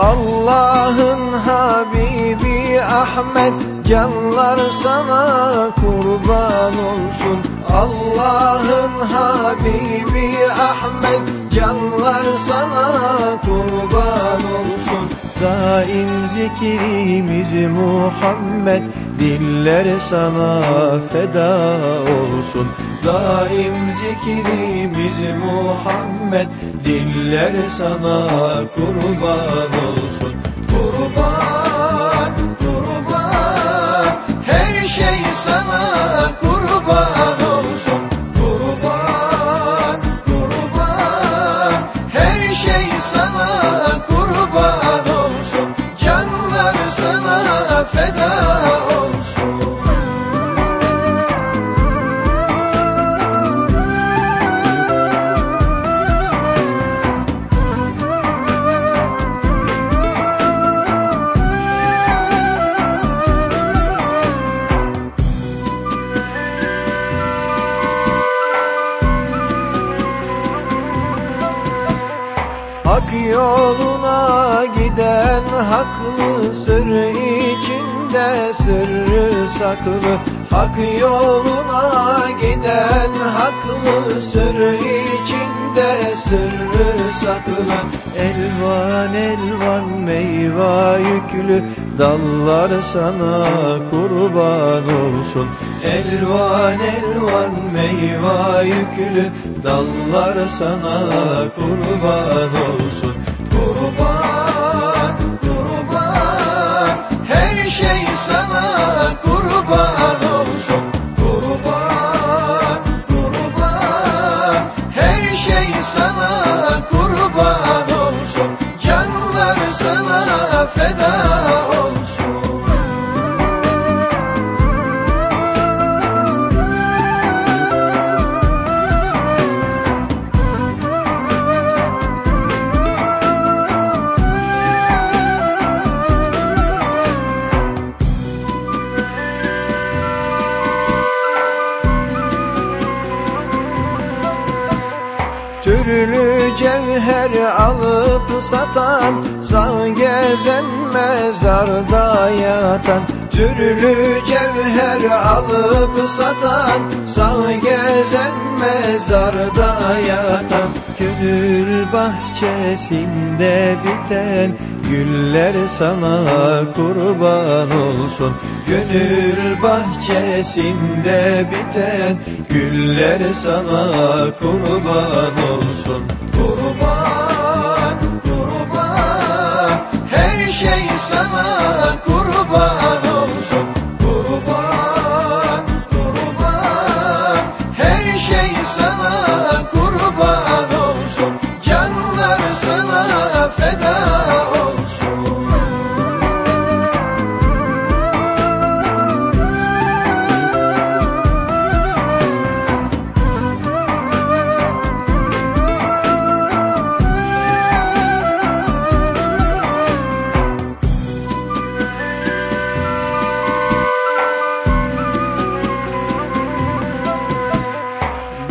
Allah'ın Habibi Ahmet Canlar sana kurban olsun. Allah'ın Habibi Ahmet Canlar sana Daim zikrimiz Muhammed Diller sana feda olsun. Daim zikrimiz Muhammed Diller sana kurban olsun. Kurban, kurban Her şey sana kurban olsun. Kurban, kurban Her şey sana yoluna giden haklı sır içinde sırrı saklı. Hak yoluna giden haklı sır içinde sırrı saklı. Elvan elvan meyve yüklü. Dallar sana kurban olsun. Elvan elvan meyve yüklü. Dallar sana kurban olsun her şey sana kurban olsun. Kurban, kurban her şey sana kurban olsun. Canlar sana feda olsun Türlü cevher alıp satan Sağ gezen mezarda yatan. Türlü cevher alıp satan Sağ gezen mezarda yatan. Gönül bahçesinde biten Güller sana kurban olsun. Gönül bahçesinde biten Güller sana kurban olsun. Kurban, kurban Her şey sana kurban olsun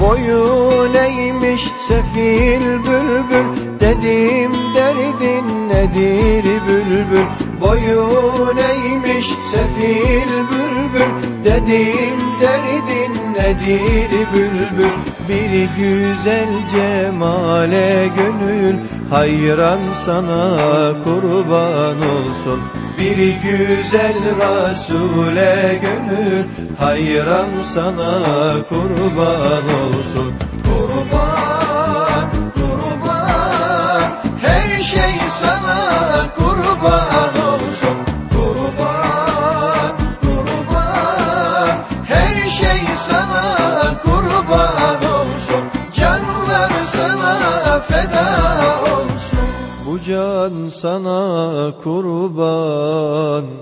Boyun eğmiş sefil bülbül Dedim derdin nedir bülbül? Boyun eğmiş sefil bülbül Dedim derdin nedir bülbül Bir güzel cemale gönül hayran sana kurban olsun. Bir güzel Resul'e gönül hayran sana kurban olsun. Kurban, kurban, her şey sana kurban olsun. Kurban, kurban, her şey sana kurban Can sana kurban